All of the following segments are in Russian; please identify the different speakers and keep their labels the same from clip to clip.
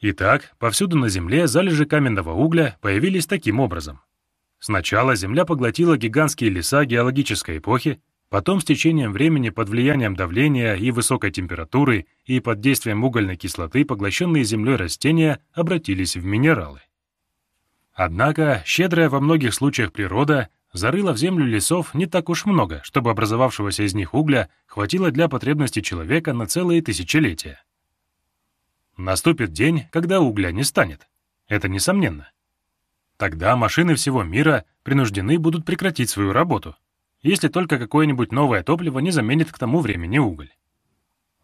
Speaker 1: Итак, повсюду на Земле залежи каменного угля появились таким образом. Сначала Земля поглотила гигантские леса геологической эпохи, потом с течением времени под влиянием давления и высокой температуры и под действием угольной кислоты поглощенные Землей растения обратились в минералы. Однако щедрая во многих случаях природа зарыла в землю лесов не так уж много, чтобы образовавшегося из них угля хватило для потребностей человека на целые тысячелетия. Наступит день, когда угля не станет. Это несомненно. Тогда машины всего мира принуждены будут прекратить свою работу, если только какое-нибудь новое топливо не заменит к тому времени уголь.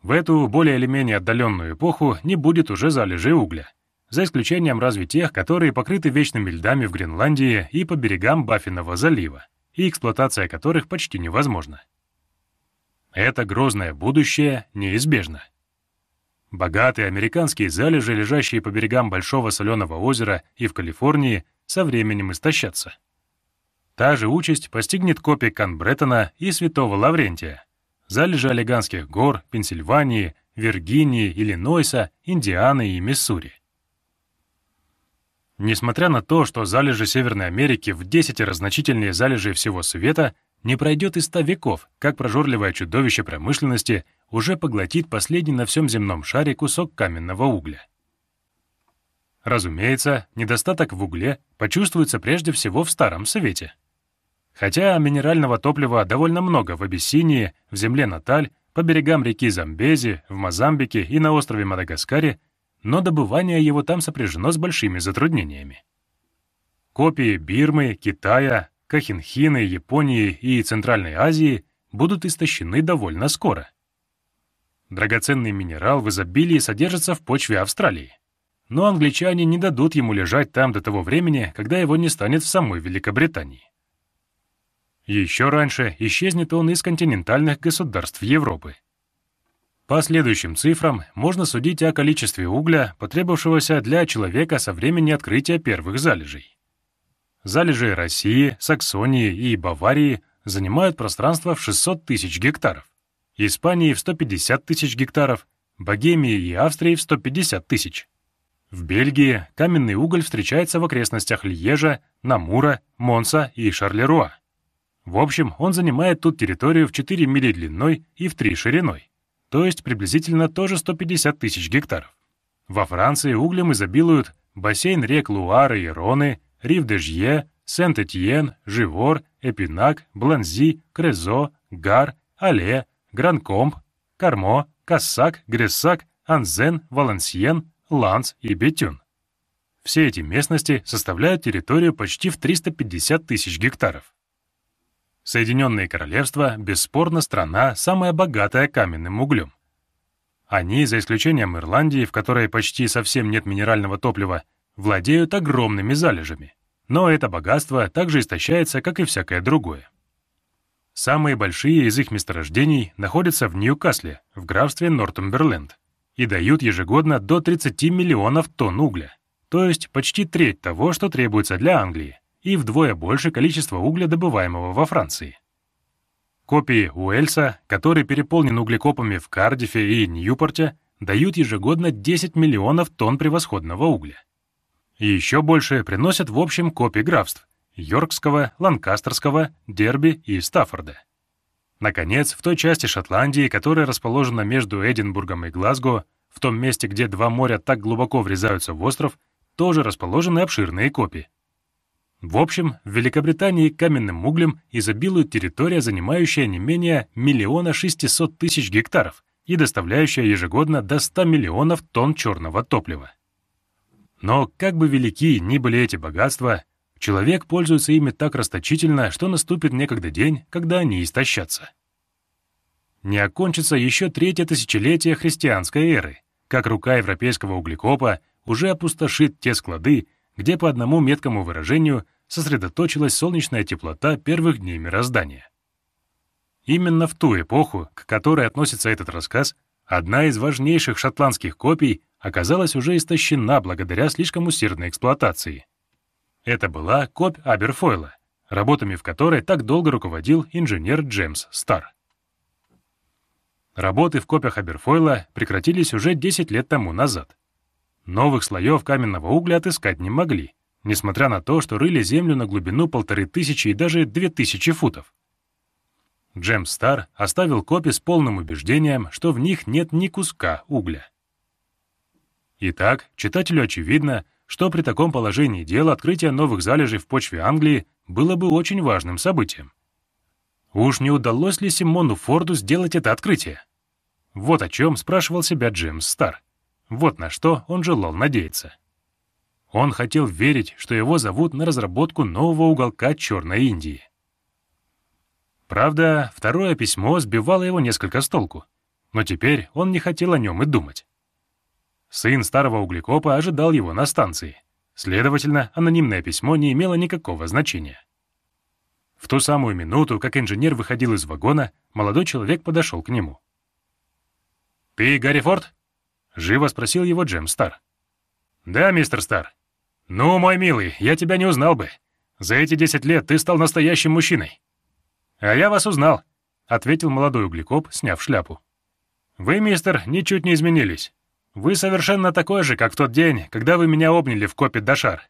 Speaker 1: В эту более или менее отдаленную эпоху не будет уже залежей угля, за исключением разве тех, которые покрыты вечными льдами в Гренландии и по берегам Баффинного залива, и эксплуатация которых почти невозможна. Это грозное будущее неизбежно. Богатые американские залежи, лежащие по берегам Большого соленого озера и в Калифорнии, со временем истощатся. Та же участь постигнет копии Канбреттона и Святого Лаврентия, залежи Олеганских гор, Пенсильвании, Виргинии, Иллинойса, Индианы и Миссури. Несмотря на то, что залежи Северной Америки в десятеро значительнее залежей всего света, не пройдет и ста веков, как прожорливое чудовище промышленности уже поглотит последний на всем земном шаре кусок каменного угля. Разумеется, недостаток в угле почувствуется прежде всего в Старом Свете. Хотя минерального топлива довольно много в Абиссинии, в земле Наталь, по берегам реки Замбези, в Мозамбике и на острове Мадагаскаре, но добывание его там сопряжено с большими затруднениями. Копии Бирмы, Китая, Кахинхины, Японии и Центральной Азии будут истощены довольно скоро. Драгоценный минерал в изобилии содержится в почве Австралии. Но англичане не дадут ему лежать там до того времени, когда его не станет в самой Великобритании. Еще раньше исчезнет он из континентальных государств Европы. По следующим цифрам можно судить о количестве угля, потребовавшегося для человека со времени открытия первых залежей. Залежи России, Саксонии и Баварии занимают пространство в 600 тысяч гектаров, Испании в 150 тысяч гектаров, Богемии и Австрии в 150 тысяч. В Бельгии каменный уголь встречается в окрестностях Льежа, Намура, Монса и Шарлеруа. В общем, он занимает тут территорию в 4 мили длиной и в 3 шириной, то есть приблизительно тоже 150 тысяч гектаров. Во Франции углем изобилуют бассейн рек Луары и Роны, Рив-де-Жье, Сент-Этьен, Живор, Эпинак, Бланзи, Крезо, Гар, Але, Гранкомп, Кармо, Кассак, Грессак, Анзен, Валансьен, Ланс и Бетюн. Все эти местности составляют территорию почти в 350 тысяч гектаров. Соединенные Королевства, бесспорно, страна, самая богатая каменным углем. Они, за исключением Ирландии, в которой почти совсем нет минерального топлива, владеют огромными залежами. Но это богатство также истощается, как и всякое другое. Самые большие из их месторождений находятся в Ньюкасле, в графстве Нортумберленд, и дают ежегодно до 30 миллионов тонн угля, то есть почти треть того, что требуется для Англии, и вдвое больше количества угля, добываемого во Франции. Копии Уэльса, который переполнен углекопами в Кардифе и Ньюпорте, дают ежегодно 10 миллионов тонн превосходного угля. И еще больше приносят в общем копии графств — Йоркского, Ланкастерского, Дерби и Стаффорда. Наконец, в той части Шотландии, которая расположена между Эдинбургом и Глазго, в том месте, где два моря так глубоко врезаются в остров, тоже расположены обширные копии. В общем, в Великобритании каменным углем изобилует территория, занимающая не менее миллиона шестисот тысяч гектаров и доставляющая ежегодно до 100 миллионов тонн черного топлива. Но как бы велики ни были эти богатства, Человек пользуется ими так расточительно, что наступит некогда день, когда они истощатся. Не окончится еще третье тысячелетие христианской эры, как рука европейского углекопа уже опустошит те склады, где по одному меткому выражению сосредоточилась солнечная теплота первых дней мироздания. Именно в ту эпоху, к которой относится этот рассказ, одна из важнейших шотландских копий оказалась уже истощена благодаря слишком усердной эксплуатации. Это была копь Аберфойла, работами в которой так долго руководил инженер Джеймс Стар. Работы в копях Аберфойла прекратились уже 10 лет тому назад. новых слоев каменного угля отыскать не могли, несмотря на то, что рыли землю на глубину полторы тысячи и даже две тысячи футов. Джем Стар оставил копи с полным убеждением, что в них нет ни куска угля. Итак, читателю очевидно, что при таком положении дел открытие новых залежей в почве Англии было бы очень важным событием. Уж не удалось ли Симону Форду сделать это открытие? Вот о чем спрашивал себя Джеймс Стар. Вот на что он желал надеяться. Он хотел верить, что его зовут на разработку нового уголка Черной Индии. Правда, второе письмо сбивало его несколько с толку, но теперь он не хотел о нем и думать. Сын старого углекопа ожидал его на станции. Следовательно, анонимное письмо не имело никакого значения. В ту самую минуту, как инженер выходил из вагона, молодой человек подошел к нему. «Ты Гарри Форд?» — живо спросил его Джем Стар. «Да, мистер Стар. Ну, мой милый, я тебя не узнал бы. За эти десять лет ты стал настоящим мужчиной». «А я вас узнал», — ответил молодой углекоп, сняв шляпу. «Вы, мистер, ничуть не изменились. Вы совершенно такой же, как в тот день, когда вы меня обняли в копе Дашар.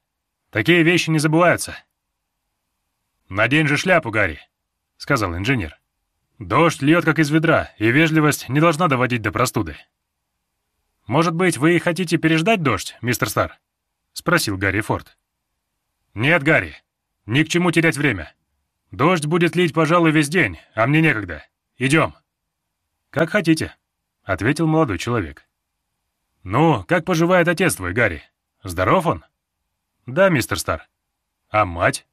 Speaker 1: Такие вещи не забываются. «Надень же шляпу, Гарри», — сказал инженер. «Дождь льет, как из ведра, и вежливость не должна доводить до простуды». «Может быть, вы хотите переждать дождь, мистер Стар?» — спросил Гарри Форд. «Нет, Гарри, ни к чему терять время. Дождь будет лить, пожалуй, весь день, а мне некогда. Идем». «Как хотите», — ответил молодой человек. «Ну, как поживает отец твой, Гарри? Здоров он?» «Да, мистер Стар». «А мать?»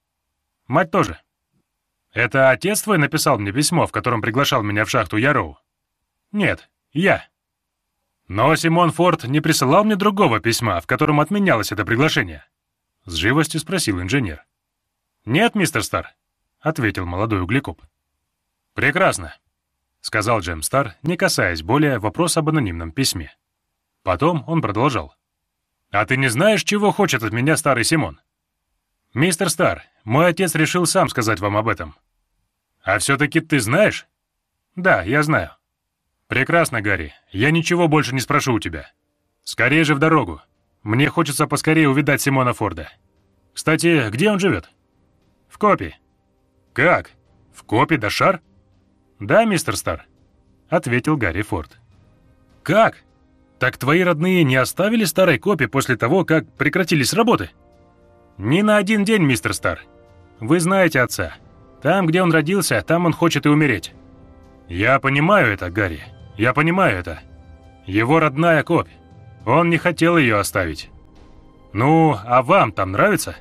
Speaker 1: «Мать тоже». «Это отец твой написал мне письмо, в котором приглашал меня в шахту Яроу?» «Нет, я». «Но Симон Форд не присылал мне другого письма, в котором отменялось это приглашение?» С живостью спросил инженер. «Нет, мистер Стар», — ответил молодой углекоп. «Прекрасно», — сказал Джем Стар, не касаясь более вопроса об анонимном письме. Потом он продолжал. «А ты не знаешь, чего хочет от меня старый Симон?» «Мистер Стар, мой отец решил сам сказать вам об этом». «А все-таки ты знаешь?» «Да, я знаю». «Прекрасно, Гарри. Я ничего больше не спрошу у тебя. Скорее же в дорогу. Мне хочется поскорее увидать Симона Форда. Кстати, где он живет?» «В Копи». «Как? В Копи Дашар?» «Да, мистер Стар», — ответил Гарри Форд. «Как?» «Так твои родные не оставили старой копи после того, как прекратились работы?» «Ни на один день, мистер Стар. Вы знаете отца. Там, где он родился, там он хочет и умереть». «Я понимаю это, Гарри. Я понимаю это. Его родная копь. Он не хотел ее оставить. Ну, а вам там нравится?»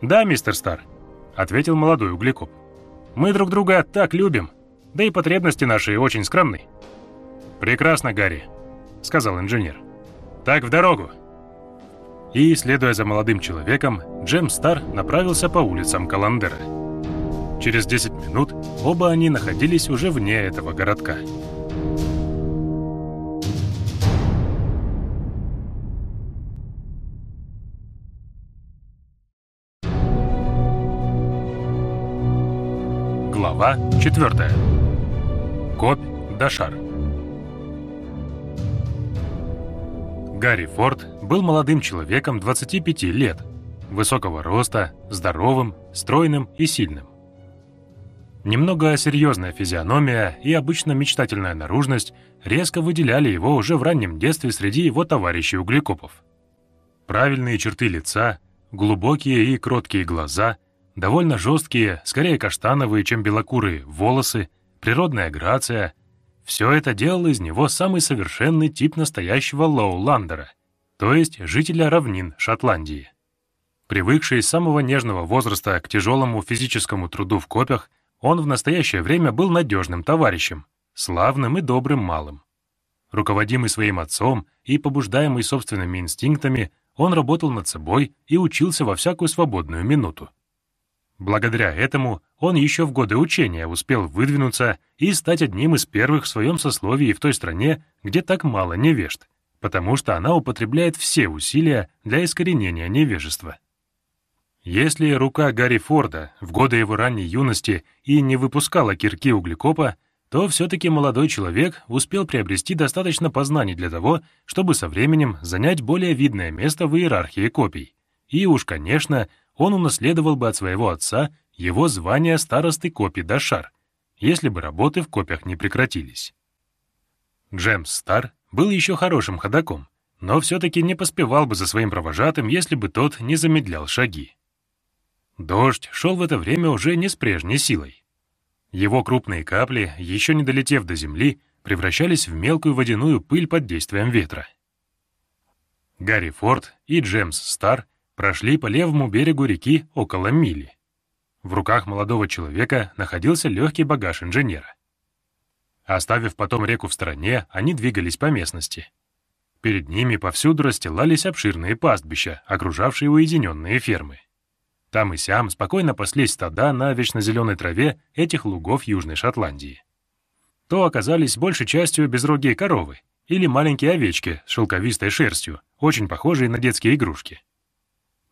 Speaker 1: «Да, мистер Стар», — ответил молодой углекоп. «Мы друг друга так любим, да и потребности наши очень скромны». «Прекрасно, Гарри. — сказал инженер. «Так, в дорогу!» И, следуя за молодым человеком, Джем Стар направился по улицам Каландера. Через 10 минут оба они находились уже вне этого городка. Глава 4. Копь Дашар. Гарри Форд был молодым человеком 25 лет, высокого роста, здоровым, стройным и сильным. Немного серьезная физиономия и обычно мечтательная наружность резко выделяли его уже в раннем детстве среди его товарищей-углекопов. Правильные черты лица, глубокие и кроткие глаза, довольно жесткие, скорее каштановые, чем белокурые, волосы, природная грация — все это делало из него самый совершенный тип настоящего лоуландера, то есть жителя равнин Шотландии. Привыкший с самого нежного возраста к тяжелому физическому труду в копях, он в настоящее время был надежным товарищем, славным и добрым малым. Руководимый своим отцом и побуждаемый собственными инстинктами, он работал над собой и учился во всякую свободную минуту. Благодаря этому он еще в годы учения успел выдвинуться и стать одним из первых в своем сословии в той стране, где так мало невежд, потому что она употребляет все усилия для искоренения невежества. Если рука Гарри Форда в годы его ранней юности и не выпускала кирки углекопа, то все-таки молодой человек успел приобрести достаточно познаний для того, чтобы со временем занять более видное место в иерархии копий. И уж, конечно, он унаследовал бы от своего отца его звание старосты копий Дашар, если бы работы в копиях не прекратились. Джемс Стар был еще хорошим ходаком, но все-таки не поспевал бы за своим провожатым, если бы тот не замедлял шаги. Дождь шел в это время уже не с прежней силой. Его крупные капли, еще не долетев до земли, превращались в мелкую водяную пыль под действием ветра. Гарри Форд и Джемс Стар прошли по левому берегу реки около мили. В руках молодого человека находился легкий багаж инженера. Оставив потом реку в стороне, они двигались по местности. Перед ними повсюду расстилались обширные пастбища, окружавшие уединенные фермы. Там и сям спокойно паслись стада на вечно зеленой траве этих лугов Южной Шотландии. То оказались большей частью безрогие коровы или маленькие овечки с шелковистой шерстью, очень похожие на детские игрушки.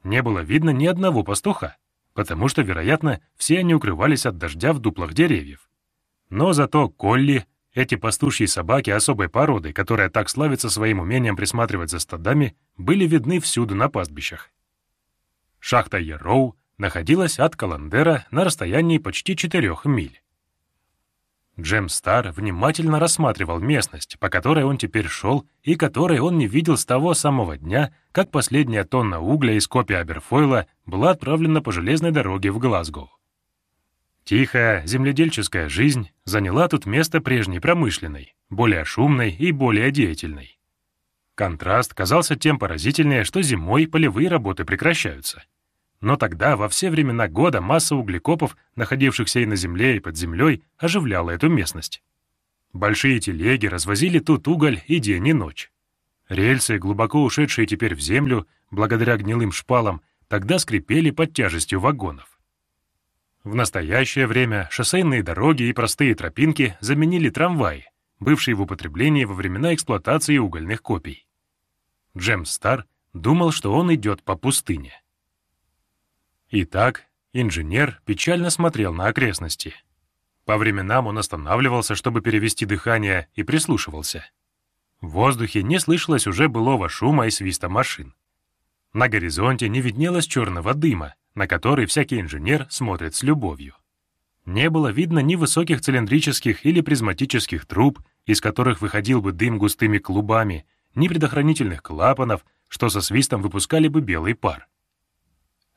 Speaker 1: Не было видно ни одного пастуха, потому что, вероятно, все они укрывались от дождя в дуплах деревьев. Но зато Колли, эти пастушьи собаки особой породы, которая так славится своим умением присматривать за стадами, были видны всюду на пастбищах. Шахта Яроу находилась от Каландера на расстоянии почти четырех миль. Джем Стар внимательно рассматривал местность, по которой он теперь шел и которой он не видел с того самого дня, как последняя тонна угля из копии Аберфойла была отправлена по железной дороге в Глазго. Тихая земледельческая жизнь заняла тут место прежней промышленной, более шумной и более деятельной. Контраст казался тем поразительнее, что зимой полевые работы прекращаются. Но тогда, во все времена года, масса углекопов, находившихся и на земле, и под землей, оживляла эту местность. Большие телеги развозили тут уголь и день, и ночь. Рельсы, глубоко ушедшие теперь в землю, благодаря гнилым шпалам, тогда скрипели под тяжестью вагонов. В настоящее время шоссейные дороги и простые тропинки заменили трамваи, бывшие в употреблении во времена эксплуатации угольных копий. Джем Стар думал, что он идет по пустыне. Итак, инженер печально смотрел на окрестности. По временам он останавливался, чтобы перевести дыхание, и прислушивался. В воздухе не слышалось уже былого шума и свиста машин. На горизонте не виднелось черного дыма, на который всякий инженер смотрит с любовью. Не было видно ни высоких цилиндрических или призматических труб, из которых выходил бы дым густыми клубами, ни предохранительных клапанов, что со свистом выпускали бы белый пар.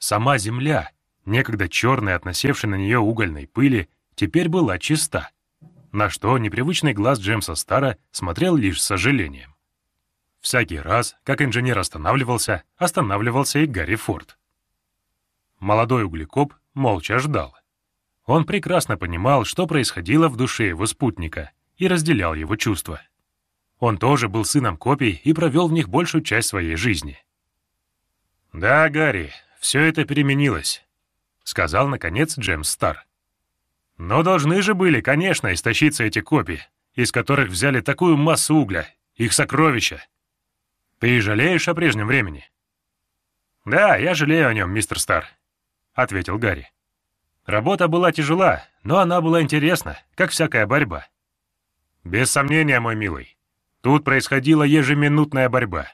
Speaker 1: Сама земля, некогда черная от насевшей на нее угольной пыли, теперь была чиста, на что непривычный глаз Джемса Стара смотрел лишь с сожалением. Всякий раз, как инженер останавливался, останавливался и Гарри Форд. Молодой углекоп молча ждал. Он прекрасно понимал, что происходило в душе его спутника, и разделял его чувства. Он тоже был сыном копий и провел в них большую часть своей жизни. «Да, Гарри, все это переменилось», — сказал, наконец, Джемс Стар. «Но должны же были, конечно, истощиться эти копии, из которых взяли такую массу угля, их сокровища. Ты жалеешь о прежнем времени?» «Да, я жалею о нем, мистер Стар», — ответил Гарри. «Работа была тяжела, но она была интересна, как всякая борьба». «Без сомнения, мой милый, тут происходила ежеминутная борьба.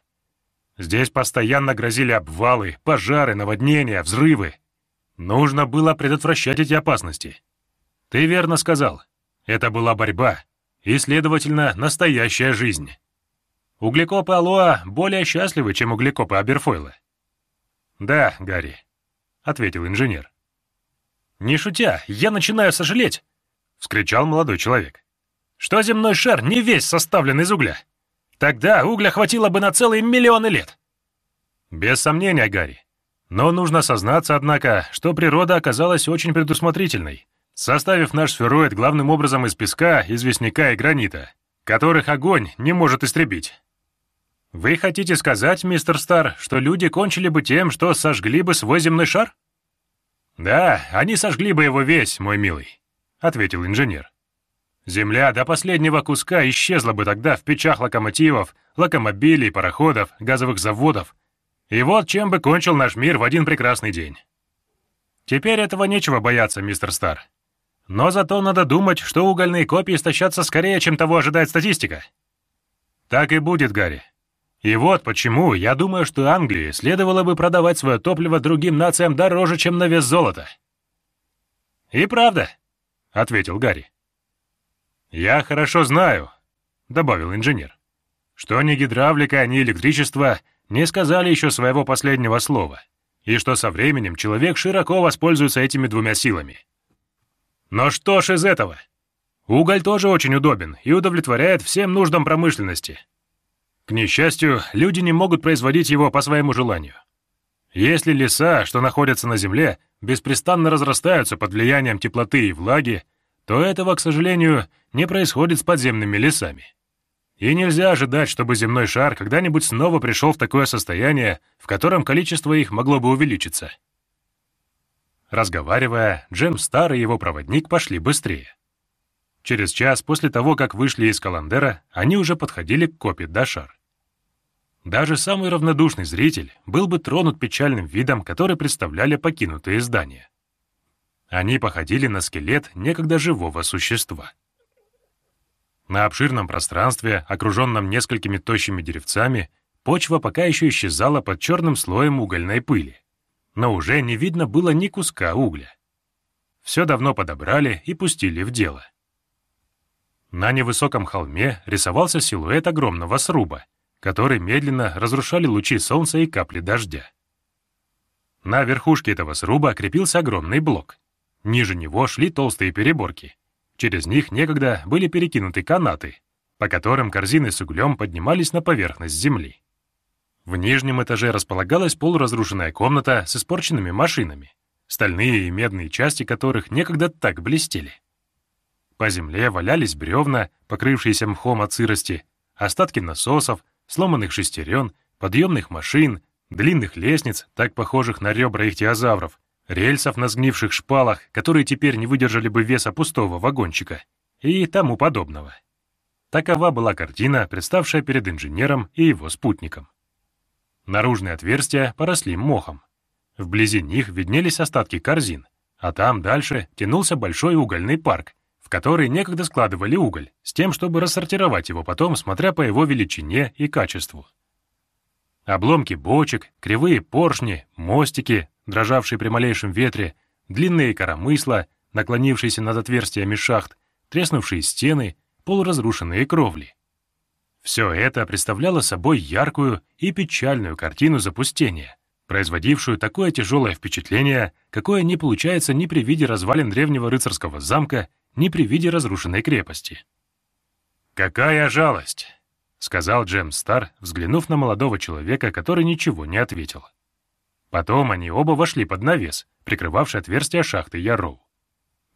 Speaker 1: Здесь постоянно грозили обвалы, пожары, наводнения, взрывы. Нужно было предотвращать эти опасности. Ты верно сказал. Это была борьба и, следовательно, настоящая жизнь. Углекопы Алоа более счастливы, чем углекопы Аберфойла. Да, Гарри, — ответил инженер. «Не шутя, я начинаю сожалеть!» — вскричал молодой человек. «Что земной шар не весь составлен из угля? Тогда угля хватило бы на целые миллионы лет!» «Без сомнения, Гарри. Но нужно сознаться, однако, что природа оказалась очень предусмотрительной, составив наш сфероид главным образом из песка, известняка и гранита, которых огонь не может истребить. «Вы хотите сказать, мистер Стар, что люди кончили бы тем, что сожгли бы свой земной шар?» «Да, они сожгли бы его весь, мой милый», — ответил инженер. «Земля до последнего куска исчезла бы тогда в печах локомотивов, локомобилей, пароходов, газовых заводов. И вот чем бы кончил наш мир в один прекрасный день. Теперь этого нечего бояться, мистер Стар. но зато надо думать, что угольные копии истощатся скорее, чем того ожидает статистика. Так и будет, Гарри. И вот почему я думаю, что Англии следовало бы продавать свое топливо другим нациям дороже, чем на вес золота. «И правда», — ответил Гарри. «Я хорошо знаю», — добавил инженер, «что ни гидравлика, ни электричество не сказали еще своего последнего слова, и что со временем человек широко воспользуется этими двумя силами. Но что ж из этого? Уголь тоже очень удобен и удовлетворяет всем нуждам промышленности. К несчастью, люди не могут производить его по своему желанию. Если леса, что находятся на земле, беспрестанно разрастаются под влиянием теплоты и влаги, то этого, к сожалению, не происходит с подземными лесами. И нельзя ожидать, чтобы земной шар когда-нибудь снова пришел в такое состояние, в котором количество их могло бы увеличиться. Разговаривая, Джем Стар и его проводник пошли быстрее. Через час после того, как вышли из Каландера, они уже подходили к копе Дашар. Даже самый равнодушный зритель был бы тронут печальным видом, который представляли покинутые здания. Они походили на скелет некогда живого существа. На обширном пространстве, окруженном несколькими тощими деревцами, почва пока еще исчезала под черным слоем угольной пыли, но уже не видно было ни куска угля. Все давно подобрали и пустили в дело. На невысоком холме рисовался силуэт огромного сруба — которые медленно разрушали лучи солнца и капли дождя. На верхушке этого сруба крепился огромный блок. Ниже него шли толстые переборки. Через них некогда были перекинуты канаты, по которым корзины с углем поднимались на поверхность земли. В нижнем этаже располагалась полуразрушенная комната с испорченными машинами, стальные и медные части которых некогда так блестели. По земле валялись бревна, покрывшиеся мхом от сырости, остатки насосов, сломанных шестерен, подъемных машин, длинных лестниц, так похожих на ребра ихтиозавров, рельсов на сгнивших шпалах, которые теперь не выдержали бы веса пустого вагончика, и тому подобного. Такова была картина, представшая перед инженером и его спутником. Наружные отверстия поросли мохом. Вблизи них виднелись остатки корзин, а там дальше тянулся большой угольный парк, в который некогда складывали уголь, с тем, чтобы рассортировать его потом, смотря по его величине и качеству. Обломки бочек, кривые поршни, мостики, дрожавшие при малейшем ветре, длинные коромысла, наклонившиеся над отверстиями шахт, треснувшие стены, полуразрушенные кровли. Все это представляло собой яркую и печальную картину запустения, производившую такое тяжелое впечатление, какое не получается ни при виде развалин древнего рыцарского замка, ни при виде разрушенной крепости. «Какая жалость!» — сказал Джем Стар, взглянув на молодого человека, который ничего не ответил. Потом они оба вошли под навес, прикрывавший отверстие шахты Яроу.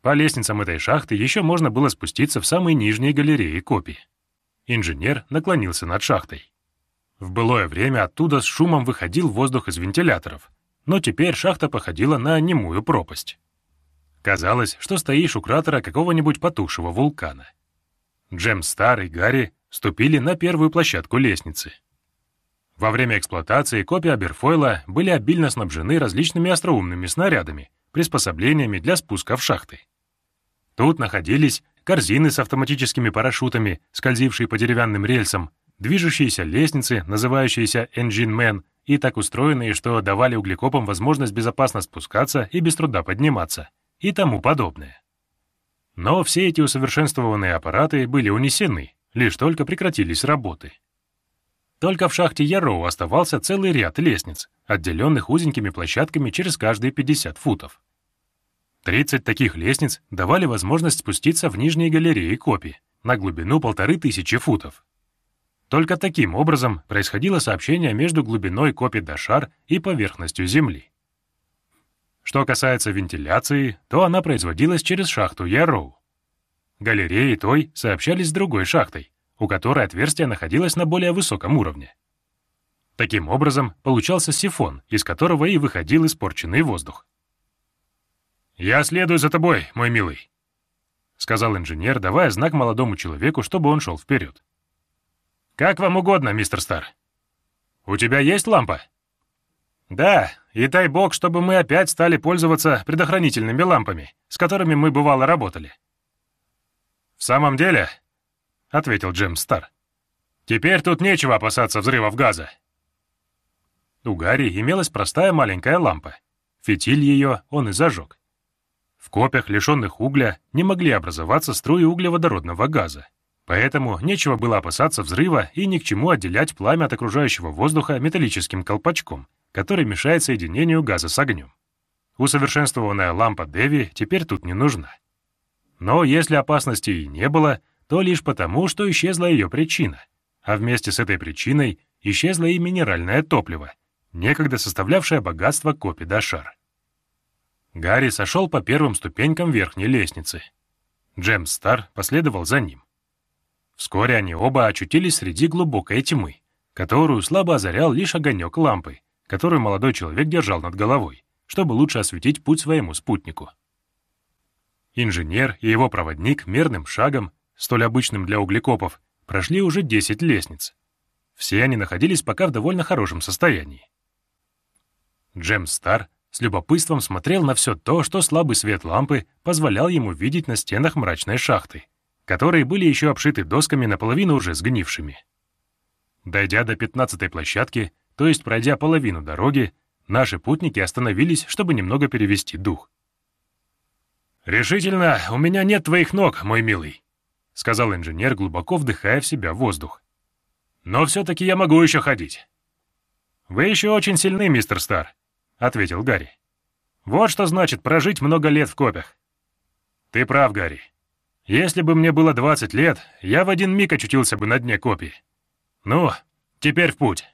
Speaker 1: По лестницам этой шахты еще можно было спуститься в самые нижние галереи копий. Инженер наклонился над шахтой. В былое время оттуда с шумом выходил воздух из вентиляторов, но теперь шахта походила на немую пропасть. Казалось, что стоишь у кратера какого-нибудь потухшего вулкана. Джем Стар и Гарри ступили на первую площадку лестницы. Во время эксплуатации копии Аберфойла были обильно снабжены различными остроумными снарядами, приспособлениями для спуска в шахты. Тут находились корзины с автоматическими парашютами, скользившие по деревянным рельсам, движущиеся лестницы, называющиеся Engine Man, и так устроенные, что давали углекопам возможность безопасно спускаться и без труда подниматься — и тому подобное. Но все эти усовершенствованные аппараты были унесены, лишь только прекратились работы. Только в шахте Яроу оставался целый ряд лестниц, отделенных узенькими площадками через каждые 50 футов. 30 таких лестниц давали возможность спуститься в нижние галереи копий на глубину полторы тысячи футов. Только таким образом происходило сообщение между глубиной копий Дашар и поверхностью Земли. Что касается вентиляции, то она производилась через шахту Ярроу. Галереи той сообщались с другой шахтой, у которой отверстие находилось на более высоком уровне. Таким образом, получался сифон, из которого и выходил испорченный воздух. «Я следую за тобой, мой милый», — сказал инженер, давая знак молодому человеку, чтобы он шел вперед. «Как вам угодно, мистер Стар. У тебя есть лампа?» «Да, и дай бог, чтобы мы опять стали пользоваться предохранительными лампами, с которыми мы бывало работали». «В самом деле», — ответил Джем Стар, — «теперь тут нечего опасаться взрывов газа». У Гарри имелась простая маленькая лампа. Фитиль ее он и зажег. В копях, лишенных угля, не могли образоваться струи углеводородного газа. Поэтому нечего было опасаться взрыва и ни к чему отделять пламя от окружающего воздуха металлическим колпачком, который мешает соединению газа с огнем. Усовершенствованная лампа Деви теперь тут не нужна. Но если опасности и не было, то лишь потому, что исчезла ее причина, а вместе с этой причиной исчезло и минеральное топливо, некогда составлявшее богатство Копи Дашар. Гарри сошел по первым ступенькам верхней лестницы. Джемс Стар последовал за ним. Вскоре они оба очутились среди глубокой тьмы, которую слабо озарял лишь огонек лампы, которую молодой человек держал над головой, чтобы лучше осветить путь своему спутнику. Инженер и его проводник мерным шагом, столь обычным для углекопов, прошли уже 10 лестниц. Все они находились пока в довольно хорошем состоянии. Джемс Стар с любопытством смотрел на все то, что слабый свет лампы позволял ему видеть на стенах мрачной шахты, которые были еще обшиты досками наполовину уже сгнившими. Дойдя до пятнадцатой площадки, то есть пройдя половину дороги, наши путники остановились, чтобы немного перевести дух. «Решительно, у меня нет твоих ног, мой милый», — сказал инженер, глубоко вдыхая в себя воздух. «Но все-таки я могу еще ходить». «Вы еще очень сильны, мистер Стар», — ответил Гарри. «Вот что значит прожить много лет в копях». «Ты прав, Гарри. Если бы мне было 20 лет, я в один миг очутился бы на дне копии. Ну, теперь в путь».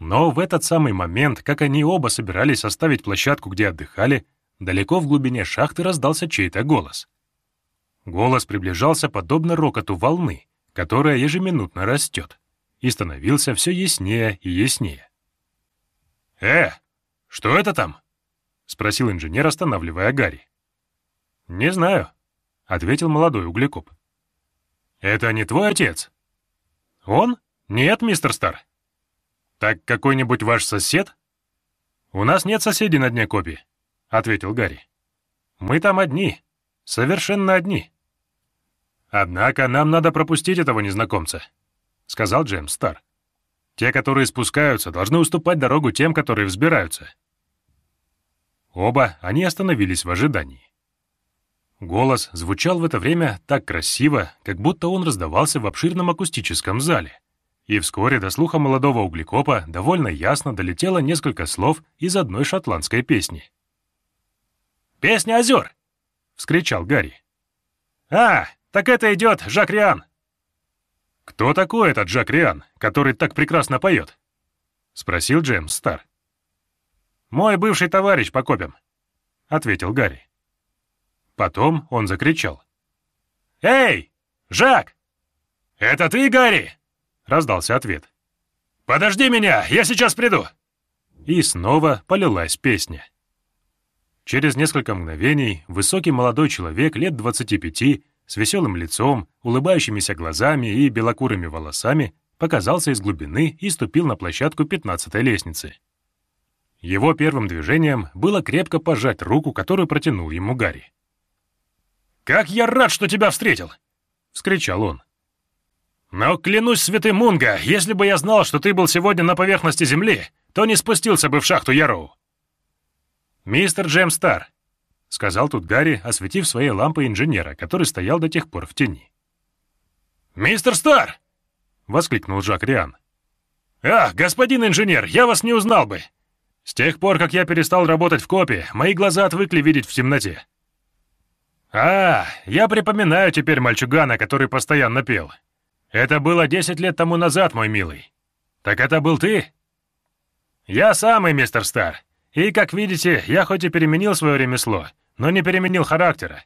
Speaker 1: Но в этот самый момент, как они оба собирались оставить площадку, где отдыхали, далеко в глубине шахты раздался чей-то голос. Голос приближался подобно рокоту волны, которая ежеминутно растет, и становился все яснее и яснее. «Э, что это там?» — спросил инженер, останавливая Гарри. «Не знаю», — ответил молодой углекоп. «Это не твой отец?» «Он? Нет, мистер Стар». «Так какой-нибудь ваш сосед?» «У нас нет соседей на дне копи», — ответил Гарри. «Мы там одни, совершенно одни». «Однако нам надо пропустить этого незнакомца», — сказал Джеймс Стар. Те, которые спускаются, должны уступать дорогу тем, которые взбираются. Оба они остановились в ожидании. Голос звучал в это время так красиво, как будто он раздавался в обширном акустическом зале. И вскоре до слуха молодого углекопа довольно ясно долетело несколько слов из одной шотландской песни. «Песня озер!» — вскричал Гарри. «А, так это идет Жак Риан!» «Кто такой этот Джак Риан, который так прекрасно поет?» — спросил Джеймс Стар. «Мой бывший товарищ по копям», — ответил Гарри. Потом он закричал. «Эй, Жак! Это ты, Гарри?» — раздался ответ. «Подожди меня, я сейчас приду!» И снова полилась песня. Через несколько мгновений высокий молодой человек лет двадцати пяти с веселым лицом, улыбающимися глазами и белокурыми волосами, показался из глубины и ступил на площадку пятнадцатой лестницы. Его первым движением было крепко пожать руку, которую протянул ему Гарри. «Как я рад, что тебя встретил!» — вскричал он. «Но клянусь святым Мунга, если бы я знал, что ты был сегодня на поверхности Земли, то не спустился бы в шахту Яроу». «Мистер Джем Стар, — сказал тут Гарри, осветив своей лампой инженера, который стоял до тех пор в тени. «Мистер Стар!» — воскликнул Жак Риан. «Ах, господин инженер, я вас не узнал бы! С тех пор, как я перестал работать в копе, мои глаза отвыкли видеть в темноте». «А, я припоминаю теперь мальчугана, который постоянно пел. Это было десять лет тому назад, мой милый. Так это был ты?» «Я самый, мистер Стар. И, как видите, я хоть и переменил свое ремесло, но не переменил характера.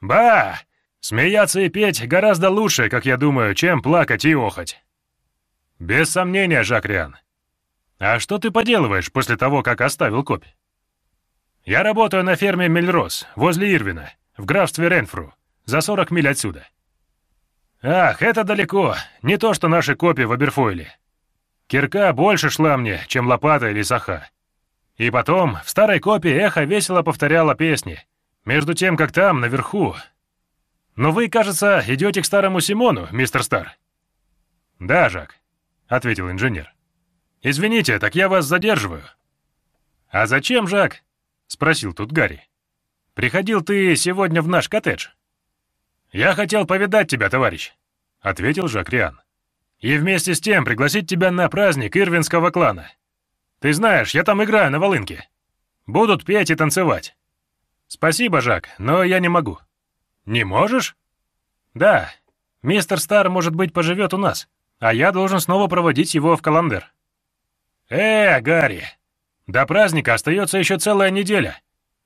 Speaker 1: Ба! Смеяться и петь гораздо лучше, как я думаю, чем плакать и охоть. Без сомнения, Жак Риан. А что ты поделываешь после того, как оставил копь? Я работаю на ферме Мельрос, возле Ирвина, в графстве Ренфру, за 40 миль отсюда. Ах, это далеко, не то, что наши копи в Аберфойле. Кирка больше шла мне, чем лопата или саха. И потом в старой копии эхо весело повторяло песни, между тем, как там, наверху. Но вы, кажется, идете к старому Симону, мистер Стар. Да, Жак, — ответил инженер. «Извините, так я вас задерживаю». «А зачем, Жак?» — спросил тут Гарри. «Приходил ты сегодня в наш коттедж». «Я хотел повидать тебя, товарищ», — ответил Жак Риан. «И вместе с тем пригласить тебя на праздник ирвинского клана. Ты знаешь, я там играю на волынке. Будут петь и танцевать». «Спасибо, Жак, но я не могу». «Не можешь?» «Да. Мистер Стар, может быть, поживет у нас, а я должен снова проводить его в Каландер». «Э, Гарри, до праздника остается еще целая неделя.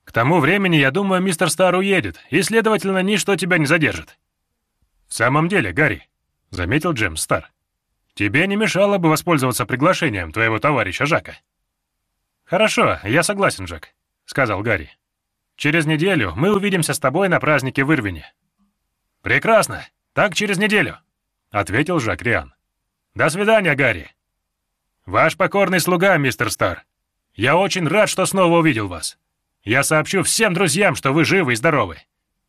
Speaker 1: К тому времени, я думаю, мистер Стар уедет, и, следовательно, ничто тебя не задержит». «В самом деле, Гарри», — заметил Джемс Стар, «тебе не мешало бы воспользоваться приглашением твоего товарища Жака». «Хорошо, я согласен, Жак», — сказал Гарри. «Через неделю мы увидимся с тобой на празднике в Ирвине». «Прекрасно, так через неделю», — ответил Жак Риан. «До свидания, Гарри». «Ваш покорный слуга, мистер Стар. Я очень рад, что снова увидел вас. Я сообщу всем друзьям, что вы живы и здоровы.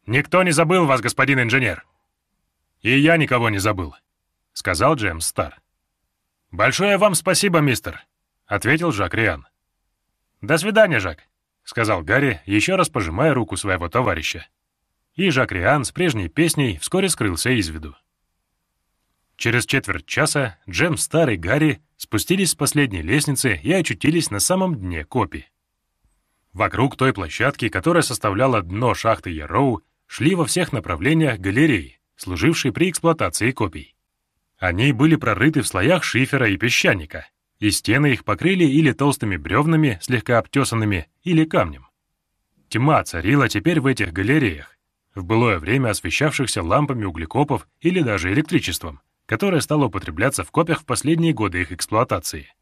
Speaker 1: Никто не забыл вас, господин инженер». «И я никого не забыл», — сказал Джеймс Стар. «Большое вам спасибо, мистер», — ответил Жак Риан. «До свидания, Жак», — сказал Гарри, еще раз пожимая руку своего товарища. И Жак Риан с прежней песней вскоре скрылся из виду. Через четверть часа Джем, Стар и Гарри спустились с последней лестницы и очутились на самом дне копи. Вокруг той площадки, которая составляла дно шахты Яроу, шли во всех направлениях галереи, служившие при эксплуатации копий. Они были прорыты в слоях шифера и песчаника, и стены их покрыли или толстыми бревнами, слегка обтесанными, или камнем. Тьма царила теперь в этих галереях, в былое время освещавшихся лампами углекопов или даже электричеством, которое стало употребляться в копиях в последние годы их эксплуатации.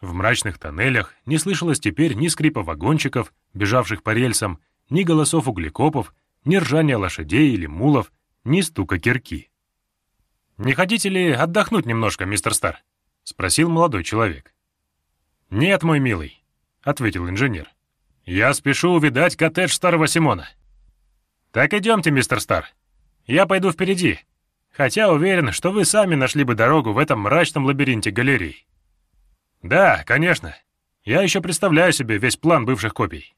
Speaker 1: В мрачных тоннелях не слышалось теперь ни скрипа вагончиков, бежавших по рельсам, ни голосов углекопов, ни ржания лошадей или мулов, ни стука кирки. «Не хотите ли отдохнуть немножко, мистер Стар?» — спросил молодой человек. «Нет, мой милый», — ответил инженер. «Я спешу увидать коттедж старого Симона». «Так идемте, мистер Стар. Я пойду впереди, хотя уверен, что вы сами нашли бы дорогу в этом мрачном лабиринте галерей. Да, конечно. Я еще представляю себе весь план бывших копий.